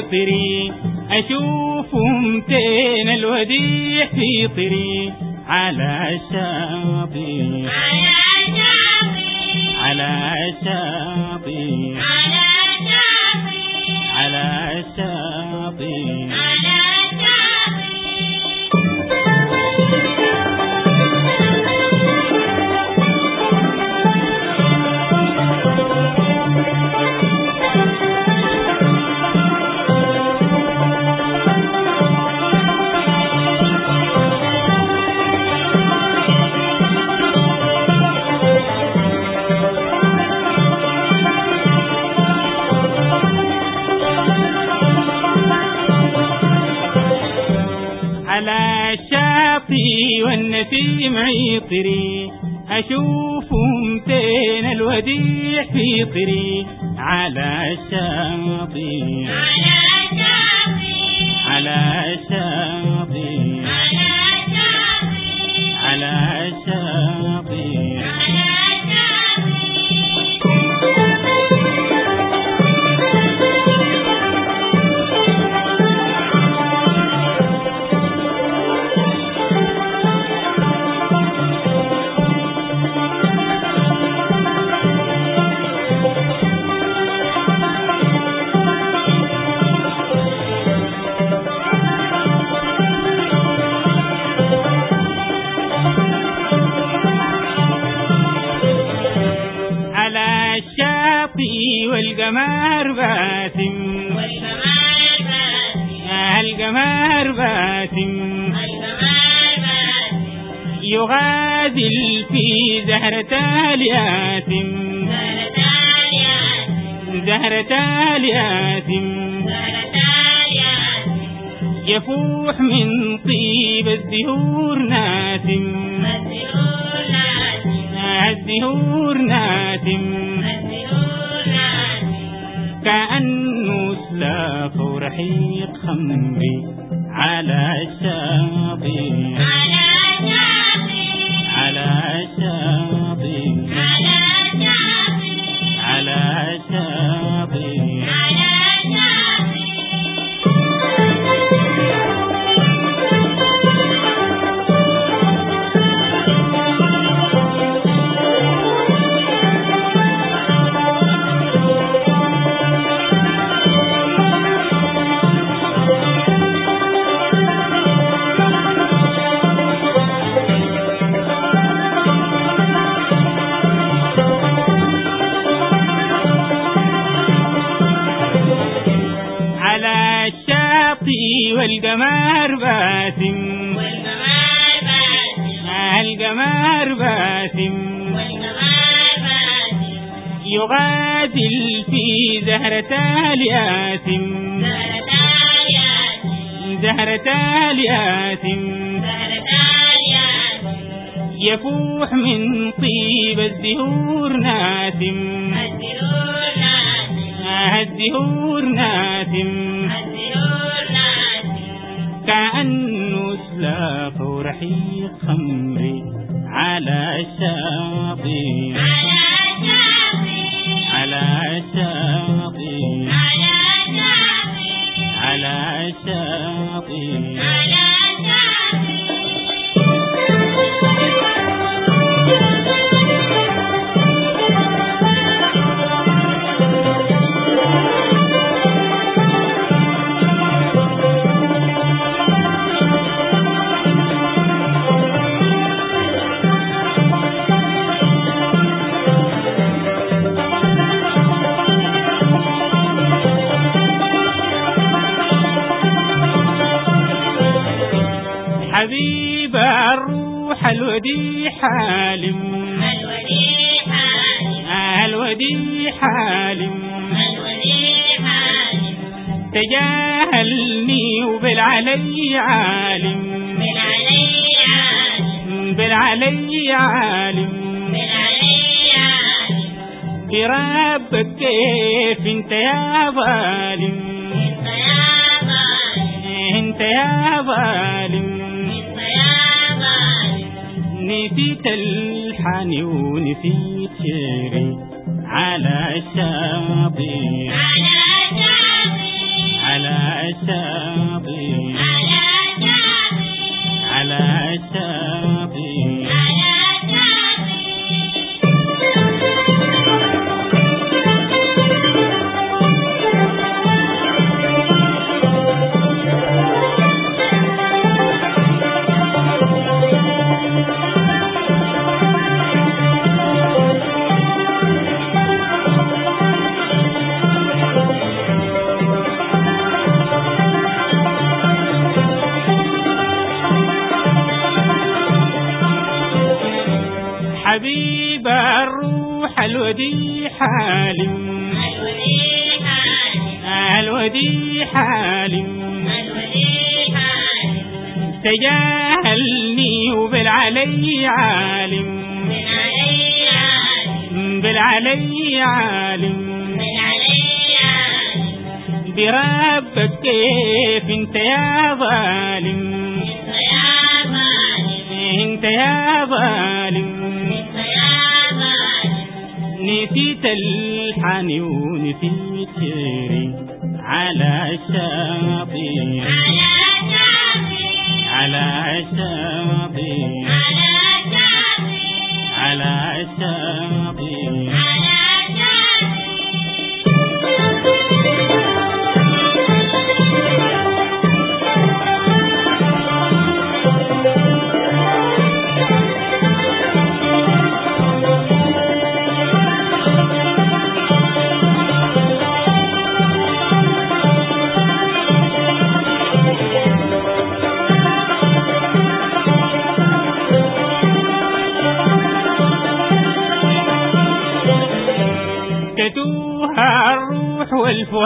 الشاطي والنسيم عطري أشوف متين الوديع في طري على الشاطي الشاطي والنسيم عطري أشوف متين الوديع في طري. على الشاطي على الشاطي على الشاطي على يغادل في زهرة الياسم زهرة الياسم يفوح من طيب الزهور ناسم الزهور ناسم كأنه سلاف ورحيق خمري على الشاطئ في زهرة الياسم زهرة الياسم يفوح من طيب الزهور ناسم الزهور ناسم كأنه سلاف ورحيق خمري على الشاطئ. الوديع حالم. الوديع حالم. تجاهلني وبالعلي عالم. بالعلي عالم. بربك كيف انت يا ظالم. انت يا ظالم. نسيت الحني ونسيت شيري على الشاطئ حبيب الروح الودي حالم الودي حالم تجاهلني وبالعلي عالم. بالعلي عالم. بربك كيف انت يا ظالم. انت يا ظالم. نسيت الحني ونسيت شيري على الشاطئ.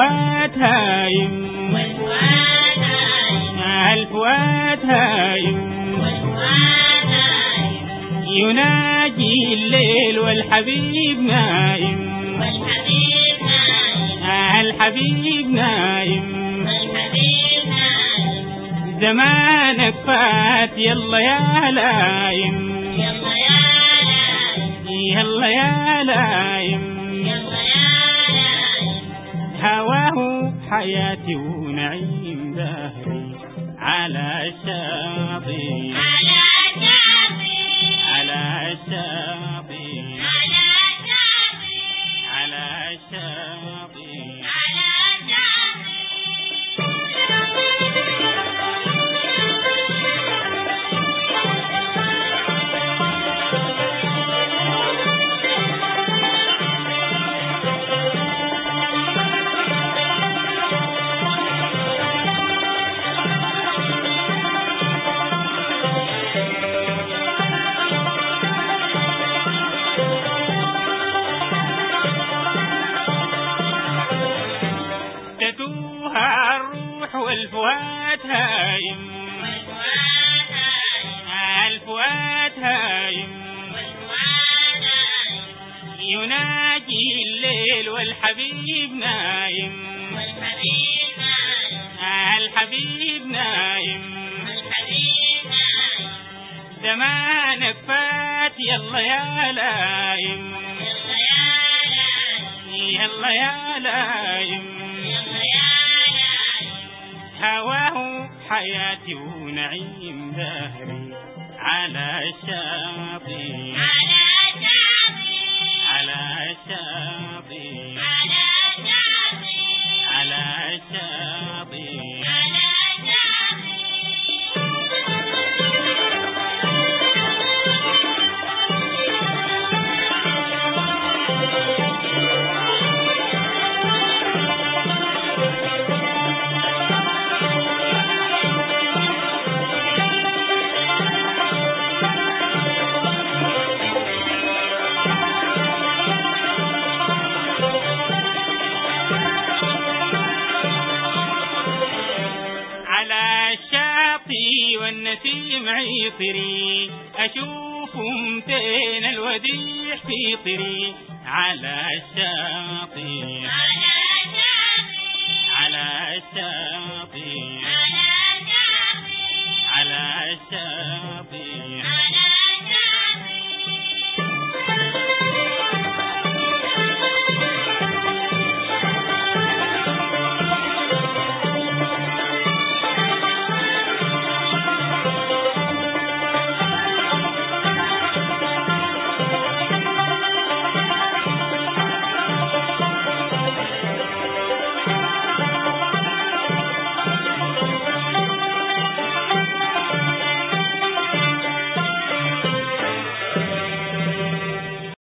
والفؤاد هايم الفؤاد هايم يناجي الليل والحبيب نايم. الحبيب نايم. زمانك فات يلا يا لايم يلا يا لايم هواه حياتي ونعيم دهري على الشاطئ الفؤاد هايم يناجي الليل والحبيب نايم. الحبيب نايم. زمانك فات يلا يا لايم يلا يا لايم هواه حياتي ونعيم دهري على الشاطئ